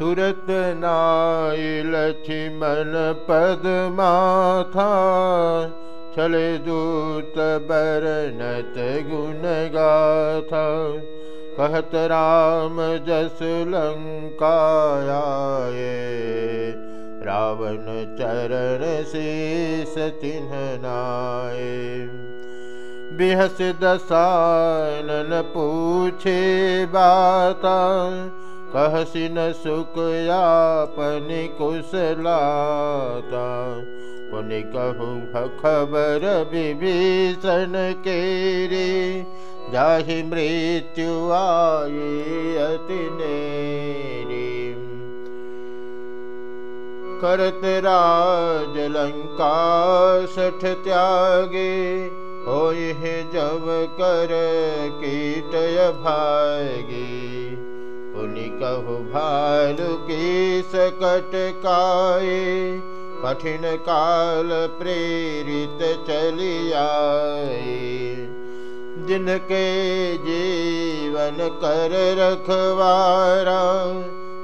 तुरत नाय लक्ष्मण माथा चले दूत बरनत गुण गाथा कहत राम जस लङ्कायाये रावण चरण शेष चिन्हनाय बिहस दसानन पूछे बाता कहसि न सुख यापनि कुशलाता पुनि कहु खबर विभीषण केरे, जाहि मृत्यु आए अति करत राज लंका सठ त्यागे हो जब कर कीटय भागे। कहु भालु की सकट काए कठिन काल प्रेरित चलियाए जिनके जीवन कर रखवारा,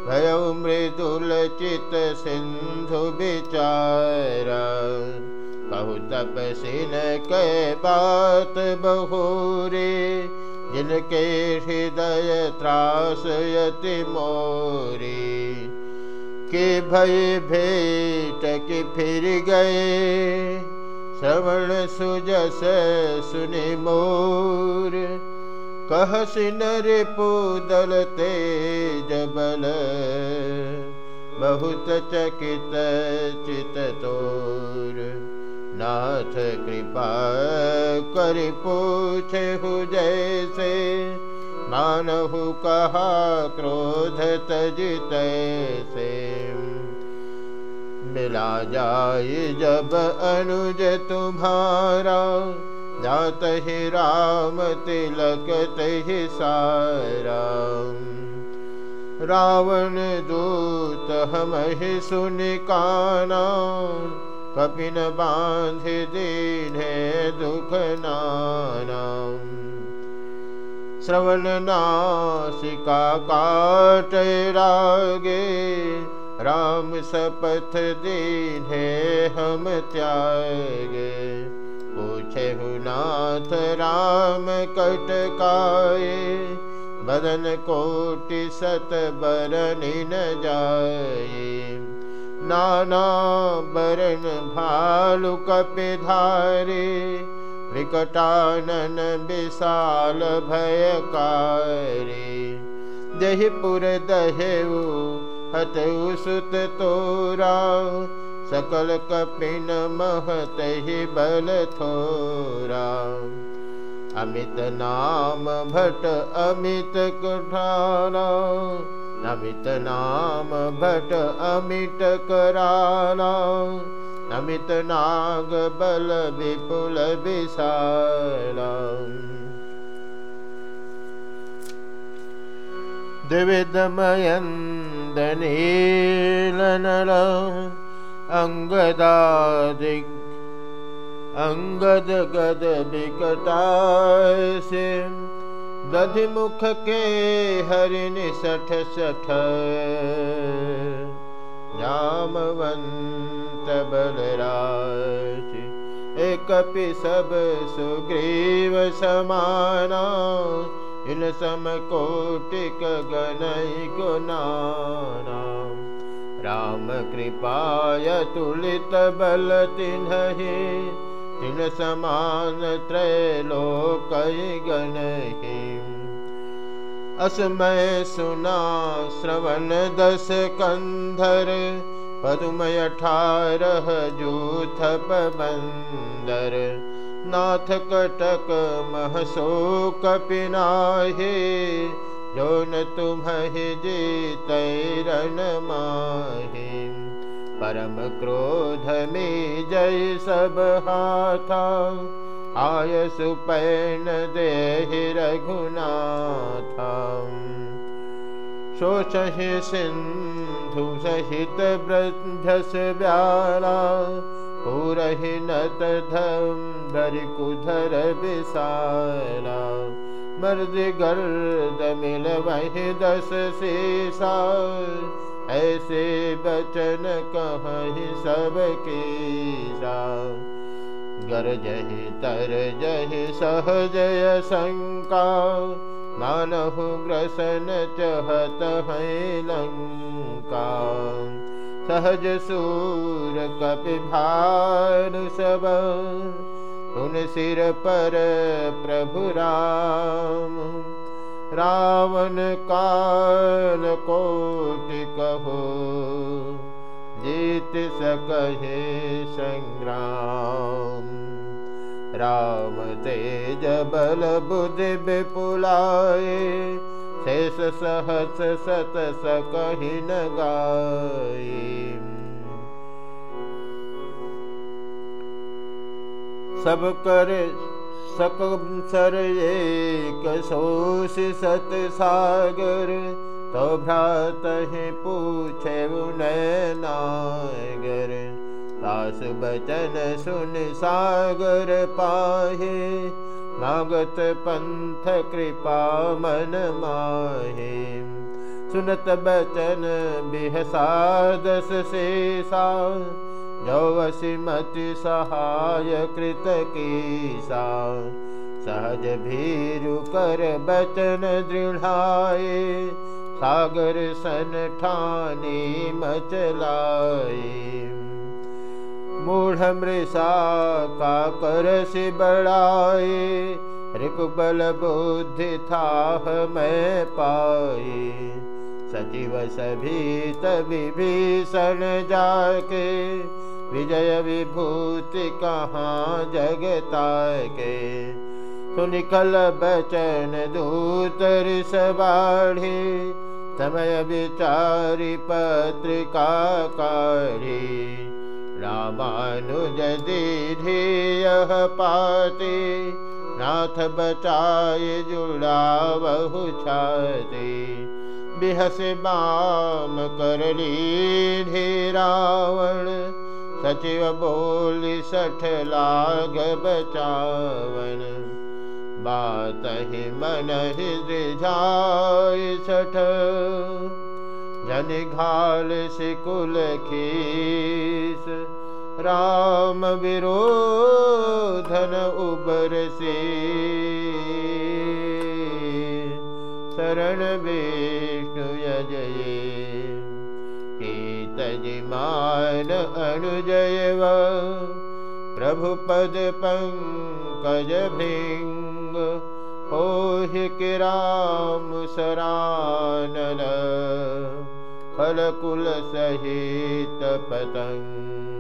भय मृदुल चित सिंधु विचारा। कहु तप सिन के बात बहुरे जिनके हृदय त्रास यति मोरी। के भय भेट के फिर गए। श्रवण सुजस सुनि मोर। कहसि नर पुदल तेज बल। बहुत चकित चित तोर नाथ कृपा कर पूछे हु जैसे। मानहु कहा क्रोध तजित से मिला जाए जब अनुज तुम्हारा, जात ही राम तिलक तहि सारा। रावण दूत हम ही सुन काना कपिन बाँध दीन दुख नाना श्रवण नासिका काट रागे, राम सपथ दीने हम त्यागे। पूछे नाथ राम कटकाए बदन कोटि सत बरन जाए भालु कपिधारे विकटानन विशाल भयकारी दहिपुर दहेऊ हत सुत तोरा सकल कपिन महत ही बल थोरा अमित नाम भट अमित कुठारा अमित नाम भट अमित कराला अमित नाग बल विपुल विशाला। द्विविधमयन्दनीलनल अङ्गदादिक् अङ्गद गद विकटासि दधिमुख के हरिणि सठ सठ। जामवन्त बलराज एकपि सब सुग्रीव समाना। इन समकोटिक गणै गुनाना राम कृपाय तुलित बल तिन्हि तिन समान त्रैलोकय गणहि असमय सुना श्रवण दस कंधर पदुमय अठारह जूथप बंदर नाथ कटक महसो कपिनाहे जो न तुम्हें जीतैरन माहे परम क्रोध में जय सब हाथा आय सुपैन दे रघुनाथा पुरहि नत धम धरि मर्द गर्द मिल वही दस शेषा ऐसे बचन कहीं सबके गरजहि तर जहि सहजय शङ्का। मानहु ग्रसन चहत है लङ्का। सहज सूर कपि भानु सब। उन सिर पर प्रभु राम रावण काल कोटि कहो, जीत सकहे संग्राम। राम तेज बल बुद्धि विपुलाए, शेष सहस सत सकहि न गाए। सब कर सर एक सोष सत सागर तो भ्रात ही पूछे नागर दास बचन सुन सागर पाहे मागत पंथ कृपा मन माहे। सुनत बचन बिहसादस शेषा मति सहाय कृत कीसा सहज भीरु कर बचन दृढ़ाए सागर सन ठानी मचलाए मूढ़ मृषा का कर से बढ़ाए रिपुबल बुद्धि था मैं पाए सचिव सभी तभी भीषण जाके विजय विभूति कहाँ जगता के सुनिकल बचन दूतर सबाढ़ी समय विचारी पत्रिका काढ़ी। रामानुज दीधि यह पाते, नाथ बचाए जुड़ा बहु छाते। बिहस बाम करली धी रावण सचिव बोली सठ लाग बचावन। बात ही मन ही सठ। जन घाल सिकुल खीस। राम विरोधन उबर से। शरण विष्णु तजिमान अनुजयव। प्रभुपद पङ्कज भृङ्ग ओहि किराम सरानल फलकुल सहित पतङ्ग